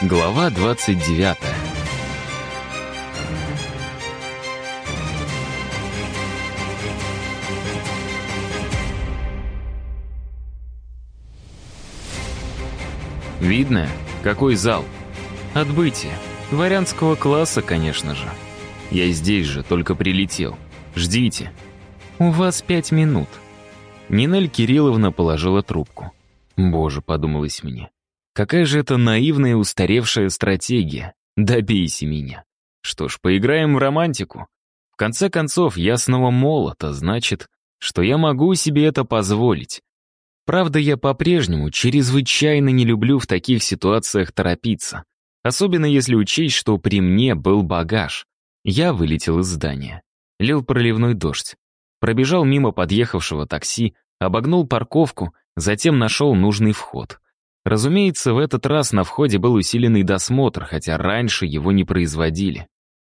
Глава 29 Видно, какой зал. Отбытие. Дворянского класса, конечно же. Я здесь же, только прилетел. Ждите. У вас пять минут. Нинель Кирилловна положила трубку. Боже, подумалось мне. Какая же это наивная устаревшая стратегия. Добейся меня. Что ж, поиграем в романтику. В конце концов, я снова молод, а значит, что я могу себе это позволить. Правда, я по-прежнему чрезвычайно не люблю в таких ситуациях торопиться. Особенно если учесть, что при мне был багаж. Я вылетел из здания. Лил проливной дождь. Пробежал мимо подъехавшего такси, обогнул парковку, затем нашел нужный вход. Разумеется, в этот раз на входе был усиленный досмотр, хотя раньше его не производили.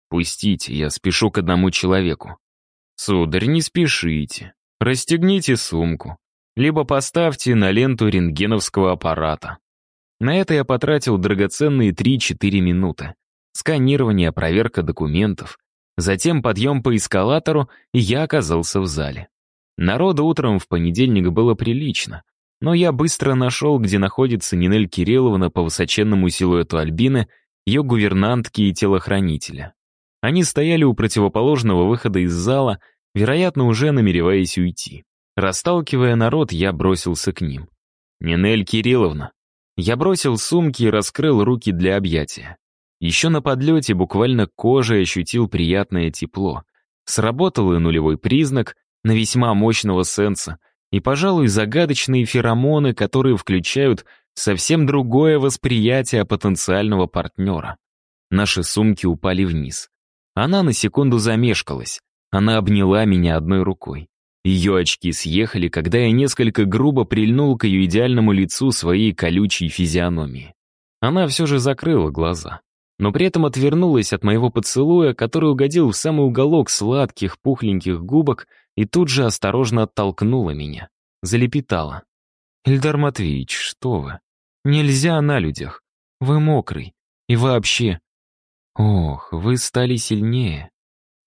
«Пустите, я спешу к одному человеку». «Сударь, не спешите. Расстегните сумку. Либо поставьте на ленту рентгеновского аппарата». На это я потратил драгоценные 3-4 минуты. Сканирование, проверка документов. Затем подъем по эскалатору, и я оказался в зале. Народа утром в понедельник было прилично, но я быстро нашел, где находится Нинель Кирилловна по высоченному силуэту Альбины, ее гувернантки и телохранителя. Они стояли у противоположного выхода из зала, вероятно, уже намереваясь уйти. Расталкивая народ, я бросился к ним. «Нинель Кирилловна». Я бросил сумки и раскрыл руки для объятия. Еще на подлете буквально кожей ощутил приятное тепло. Сработал и нулевой признак на весьма мощного сенса — и, пожалуй, загадочные феромоны, которые включают совсем другое восприятие потенциального партнера. Наши сумки упали вниз. Она на секунду замешкалась. Она обняла меня одной рукой. Ее очки съехали, когда я несколько грубо прильнул к ее идеальному лицу своей колючей физиономии. Она все же закрыла глаза, но при этом отвернулась от моего поцелуя, который угодил в самый уголок сладких пухленьких губок и тут же осторожно оттолкнула меня. Залепетала. «Ильдар Матвеевич, что вы? Нельзя на людях. Вы мокрый. И вообще...» «Ох, вы стали сильнее.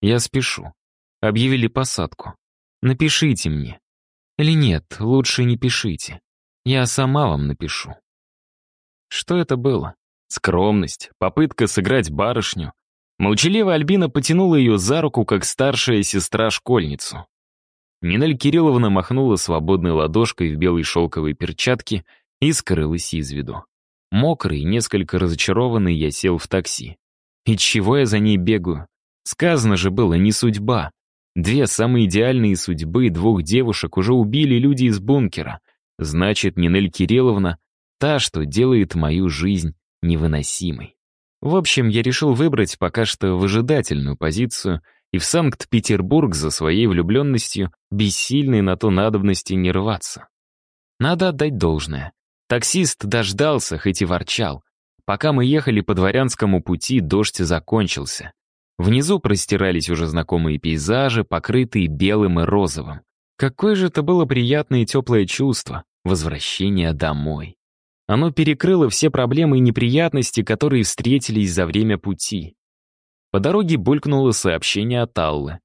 Я спешу. Объявили посадку. Напишите мне. Или нет, лучше не пишите. Я сама вам напишу». Что это было? Скромность, попытка сыграть барышню. Молчаливая Альбина потянула ее за руку, как старшая сестра-школьницу. Нинель Кирилловна махнула свободной ладошкой в белой шелковой перчатке и скрылась из виду. Мокрый, несколько разочарованный, я сел в такси. И чего я за ней бегаю? Сказано же было, не судьба. Две самые идеальные судьбы двух девушек уже убили люди из бункера. Значит, Нинель Кирилловна — та, что делает мою жизнь невыносимой. В общем, я решил выбрать пока что выжидательную позицию и в Санкт-Петербург за своей влюбленностью, бессильной на то надобности не рваться. Надо отдать должное. Таксист дождался, хоть и ворчал. Пока мы ехали по дворянскому пути, дождь закончился. Внизу простирались уже знакомые пейзажи, покрытые белым и розовым. Какое же это было приятное и теплое чувство — возвращение домой. Оно перекрыло все проблемы и неприятности, которые встретились за время пути. По дороге булькнуло сообщение от Аллы.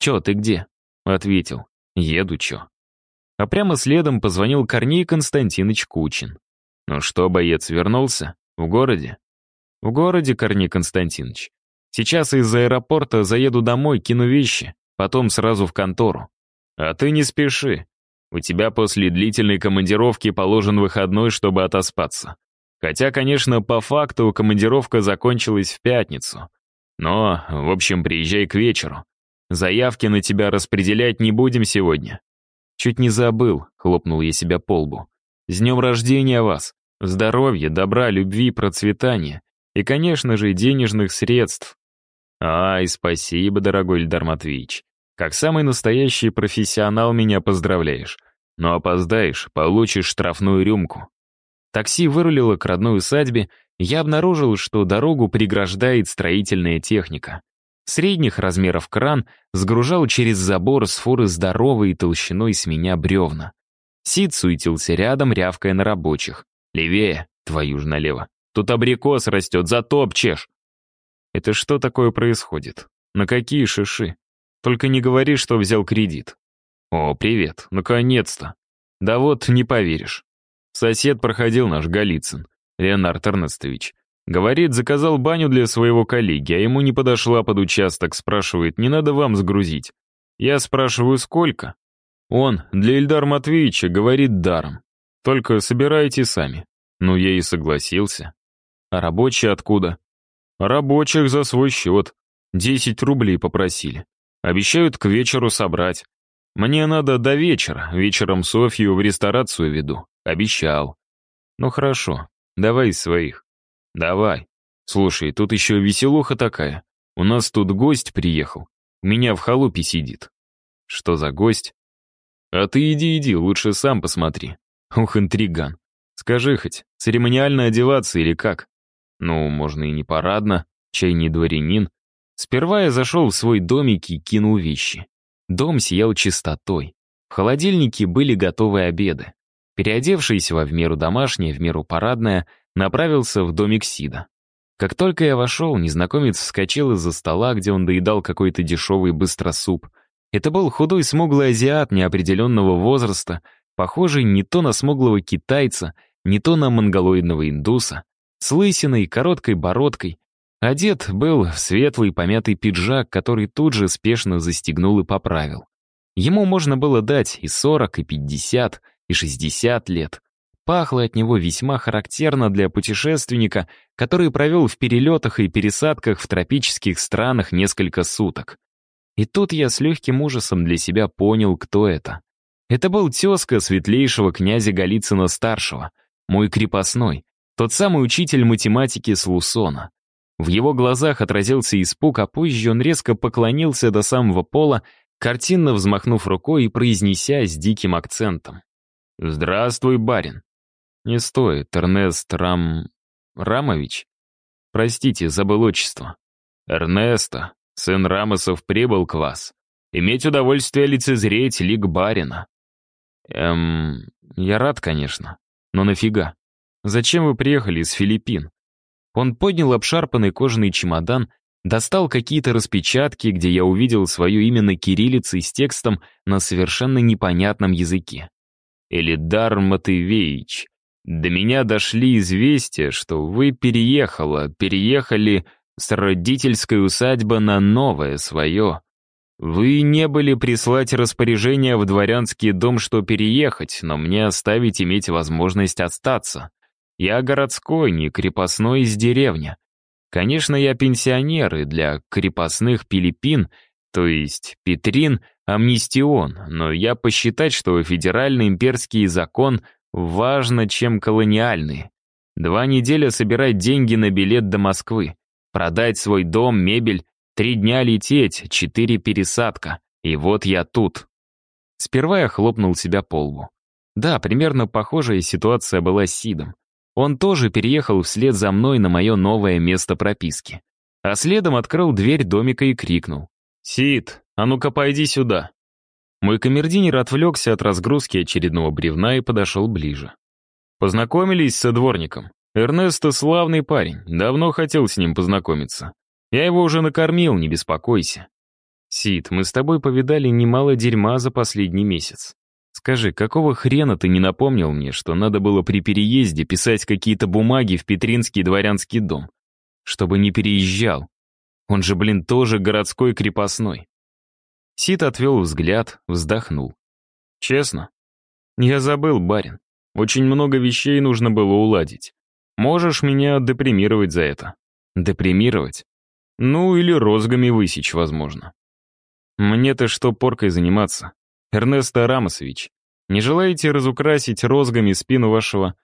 «Чё, ты где?» — ответил. «Еду, чё». А прямо следом позвонил Корней Константинович Кучин. «Ну что, боец, вернулся? В городе?» «В городе, Корней Константинович. Сейчас из аэропорта заеду домой, кину вещи, потом сразу в контору. А ты не спеши. У тебя после длительной командировки положен выходной, чтобы отоспаться. Хотя, конечно, по факту командировка закончилась в пятницу. Но, в общем, приезжай к вечеру. Заявки на тебя распределять не будем сегодня. Чуть не забыл, хлопнул я себя по лбу. С днем рождения вас. Здоровья, добра, любви, процветания. И, конечно же, денежных средств. Ай, спасибо, дорогой Ильдар Матвеевич. Как самый настоящий профессионал меня поздравляешь. Но опоздаешь, получишь штрафную рюмку. Такси вырулило к родной усадьбе, я обнаружил, что дорогу преграждает строительная техника. Средних размеров кран сгружал через забор с фуры здоровой толщиной с меня бревна. Сид суетился рядом, рявкая на рабочих. «Левее, твою ж налево. Тут абрикос растет, затопчешь!» «Это что такое происходит? На какие шиши? Только не говори, что взял кредит». «О, привет, наконец-то!» «Да вот, не поверишь. Сосед проходил наш Голицын, Леонард Эрнестович. Говорит, заказал баню для своего коллеги, а ему не подошла под участок, спрашивает, не надо вам сгрузить. Я спрашиваю, сколько? Он для Ильдара Матвеевича говорит даром. Только собирайте сами. Ну, я и согласился. А рабочие откуда? рабочих за свой счет. Десять рублей попросили. Обещают к вечеру собрать. Мне надо до вечера. Вечером Софью в ресторацию веду. Обещал. Ну хорошо, давай из своих. «Давай. Слушай, тут еще веселуха такая. У нас тут гость приехал. У меня в халупе сидит». «Что за гость?» «А ты иди, иди, лучше сам посмотри». «Ух, интриган. Скажи хоть, церемониально одеваться или как?» «Ну, можно и не парадно, чай не дворянин». Сперва я зашел в свой домик и кинул вещи. Дом сиял чистотой. В холодильнике были готовы обеды. Переодевшись во в меру домашнее, в меру парадное, направился в домик Сида. Как только я вошел, незнакомец вскочил из-за стола, где он доедал какой-то дешевый быстросуп. Это был худой смуглый азиат неопределенного возраста, похожий не то на смуглого китайца, не то на монголоидного индуса, с лысиной, короткой бородкой. Одет был в светлый помятый пиджак, который тут же спешно застегнул и поправил. Ему можно было дать и 40, и 50, и 60 лет. Пахло от него весьма характерно для путешественника, который провел в перелетах и пересадках в тропических странах несколько суток. И тут я с легким ужасом для себя понял, кто это. Это был тезка светлейшего князя Голицына-старшего, мой крепостной, тот самый учитель математики с Лусона. В его глазах отразился испуг, а позже он резко поклонился до самого пола, картинно взмахнув рукой и произнеся с диким акцентом. «Здравствуй, барин. «Не стоит, Эрнест Рам... Рамович? Простите, забыл отчество. Эрнеста, сын Рамосов, прибыл к вас. Иметь удовольствие лицезреть лик барина». «Эм... Я рад, конечно. Но нафига? Зачем вы приехали из Филиппин?» Он поднял обшарпанный кожаный чемодан, достал какие-то распечатки, где я увидел свое имя на кириллице с текстом на совершенно непонятном языке. «Элидар Матвеевич, до меня дошли известия, что вы переехала, переехали с родительской усадьбы на новое свое. Вы не были прислать распоряжение в дворянский дом, что переехать, но мне оставить иметь возможность остаться. Я городской, не крепостной из деревни. Конечно, я пенсионер, и для крепостных Пилиппин, то есть Петрин, амнистион, но я посчитать, что федеральный имперский закон — важно, чем колониальные. Два неделя собирать деньги на билет до Москвы, продать свой дом, мебель, три дня лететь, четыре пересадка. И вот я тут. Сперва я хлопнул себя по лбу. Да, примерно похожая ситуация была с Сидом. Он тоже переехал вслед за мной на мое новое место прописки. А следом открыл дверь домика и крикнул. «Сид, а ну-ка пойди сюда!» Мой камердинер отвлекся от разгрузки очередного бревна и подошел ближе. Познакомились со дворником. Эрнесто славный парень, давно хотел с ним познакомиться. Я его уже накормил, не беспокойся. Сид, мы с тобой повидали немало дерьма за последний месяц. Скажи, какого хрена ты не напомнил мне, что надо было при переезде писать какие-то бумаги в Петринский дворянский дом? Чтобы не переезжал. Он же, блин, тоже городской крепостной. Сид отвел взгляд, вздохнул. «Честно? Я забыл, барин. Очень много вещей нужно было уладить. Можешь меня депримировать за это». «Депримировать? Ну, или розгами высечь, возможно». «Мне-то что поркой заниматься? Эрнесто Рамосович, не желаете разукрасить розгами спину вашего,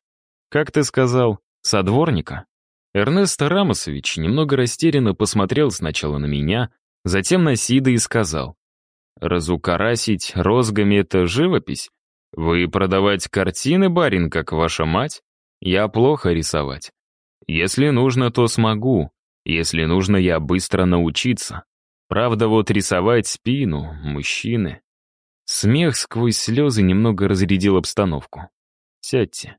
как ты сказал, садворника?» Эрнесто Рамосович немного растерянно посмотрел сначала на меня, затем на Сида и сказал. Разукрасить розгами — это живопись? Вы продавать картины, барин, как ваша мать? Я плохо рисовать. Если нужно, то смогу. Если нужно, я быстро научиться. Правда, вот рисовать спину, мужчины. Смех сквозь слезы немного разрядил обстановку. Сядьте.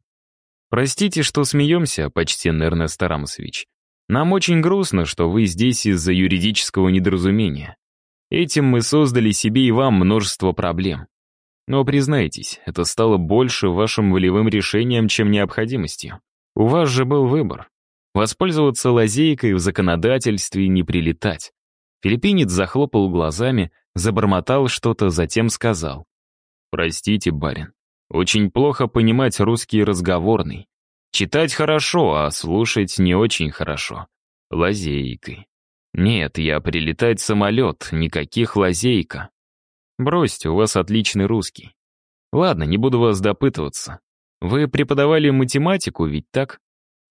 Простите, что смеемся, почтенный Эрнест Арамосович. Нам очень грустно, что вы здесь из-за юридического недоразумения. Этим мы создали себе и вам множество проблем. Но признайтесь, это стало больше вашим волевым решением, чем необходимостью. У вас же был выбор. Воспользоваться лазейкой в законодательстве и не прилетать. Филиппинец захлопал глазами, забормотал что-то, затем сказал. «Простите, барин, очень плохо понимать русский разговорный. Читать хорошо, а слушать не очень хорошо. Лазейкой. Нет, я прилетать самолет, никаких лазейка. Бросьте, у вас отличный русский. Ладно, не буду вас допытываться. Вы преподавали математику, ведь так?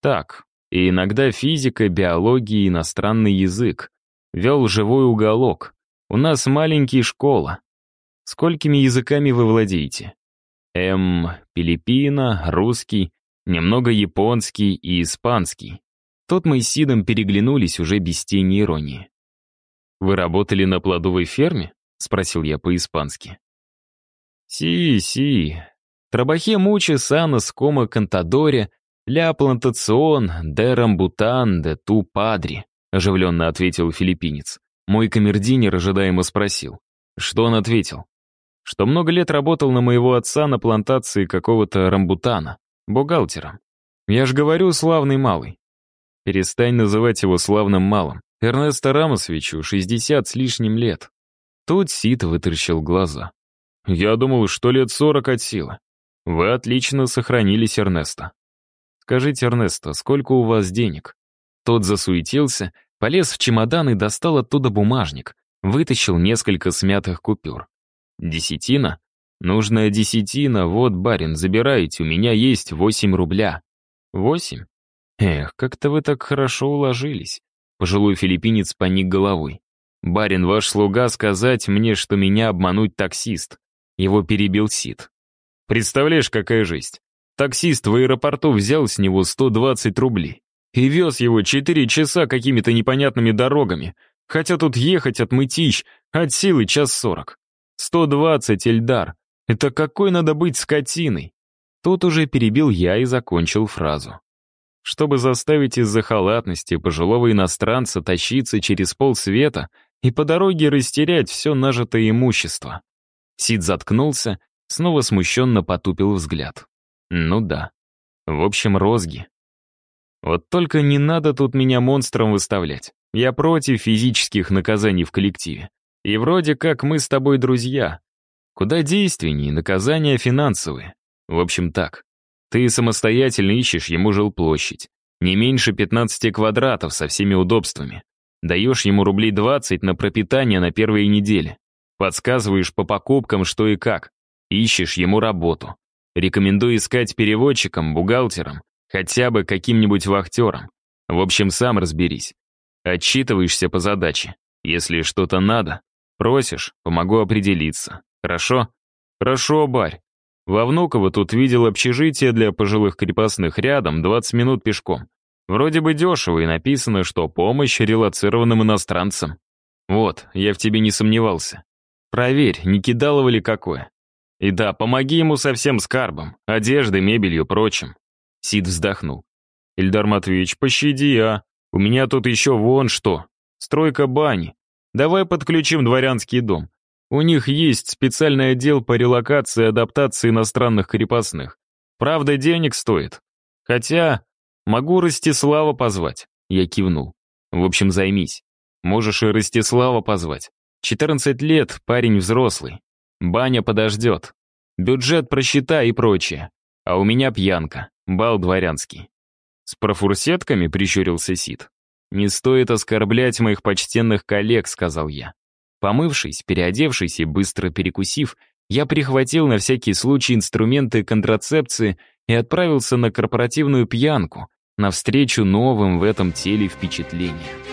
Так. И иногда физика, биология, иностранный язык. Вел живой уголок. У нас маленькая школа. Сколькими языками вы владеете? М, Филиппина, русский, немного японский и испанский. Тут мы с Сидом переглянулись уже без тени иронии. «Вы работали на плодовой ферме?» — спросил я по-испански. «Си, си. Трабахе муче санос кома кантадоре, ля плантацион, де рамбутан, де ту падри», — оживленно ответил филиппинец. Мой камердинер ожидаемо спросил. Что он ответил? Что много лет работал на моего отца на плантации какого-то рамбутана, бухгалтером. Я ж говорю, славный малый. Перестань называть его славным малым. Эрнесто Рамосовичу 60 с лишним лет. Тут Сит вытаращил глаза. Я думал, что лет 40 от силы. Вы отлично сохранились, Эрнесто. Скажите, Эрнесто, сколько у вас денег? Тот засуетился, полез в чемодан и достал оттуда бумажник, вытащил несколько смятых купюр. Десятина? Нужная десятина, вот, барин, забирайте, у меня есть восемь рубля. Восемь? Эх, как-то вы так хорошо уложились. Пожилой филиппинец поник головой. «Барин, ваш слуга сказать мне, что меня обмануть таксист». Его перебил Сид. «Представляешь, какая жесть. Таксист в аэропорту взял с него 120 рублей и вез его 4 часа какими-то непонятными дорогами, хотя тут ехать от Мытищ от силы час сорок. 120, Эльдар. Это какой надо быть скотиной?» Тут уже перебил я и закончил фразу чтобы заставить из-за халатности пожилого иностранца тащиться через полсвета и по дороге растерять все нажитое имущество. Сид заткнулся, снова смущенно потупил взгляд. Ну да. В общем, розги. Вот только не надо тут меня монстром выставлять. Я против физических наказаний в коллективе. И вроде как мы с тобой друзья. Куда действеннее наказания финансовые. В общем так. Ты самостоятельно ищешь ему жилплощадь. Не меньше 15 квадратов со всеми удобствами. Даешь ему рублей 20 на пропитание на первые недели. Подсказываешь по покупкам, что и как. Ищешь ему работу. Рекомендую искать переводчиком, бухгалтером, хотя бы каким-нибудь вахтером. В общем, сам разберись. Отчитываешься по задаче. Если что-то надо, просишь, помогу определиться. Хорошо? Хорошо, барь. Во Внуково тут видел общежитие для пожилых крепостных рядом, 20 минут пешком. Вроде бы дешево, и написано, что помощь релацированным иностранцам. Вот, я в тебе не сомневался. Проверь, не кидалово ли какое. И да, помоги ему со всем скарбом, одеждой, мебелью, прочим. Сид вздохнул. Ильдар Матвеевич, пощади, а. У меня тут еще вон что. Стройка бани. Давай подключим дворянский дом. У них есть специальный отдел по релокации и адаптации иностранных крепостных. Правда, денег стоит. Хотя, могу Ростислава позвать. Я кивнул. В общем, займись. Можешь и Ростислава позвать. 14 лет, парень взрослый. Баня подождет. Бюджет просчитай и прочее. А у меня пьянка, бал дворянский. С профурсетками прищурился Сид. «Не стоит оскорблять моих почтенных коллег», — сказал я. Помывшись, переодевшись и быстро перекусив, я прихватил на всякий случай инструменты контрацепции и отправился на корпоративную пьянку, навстречу новым в этом теле впечатлениям.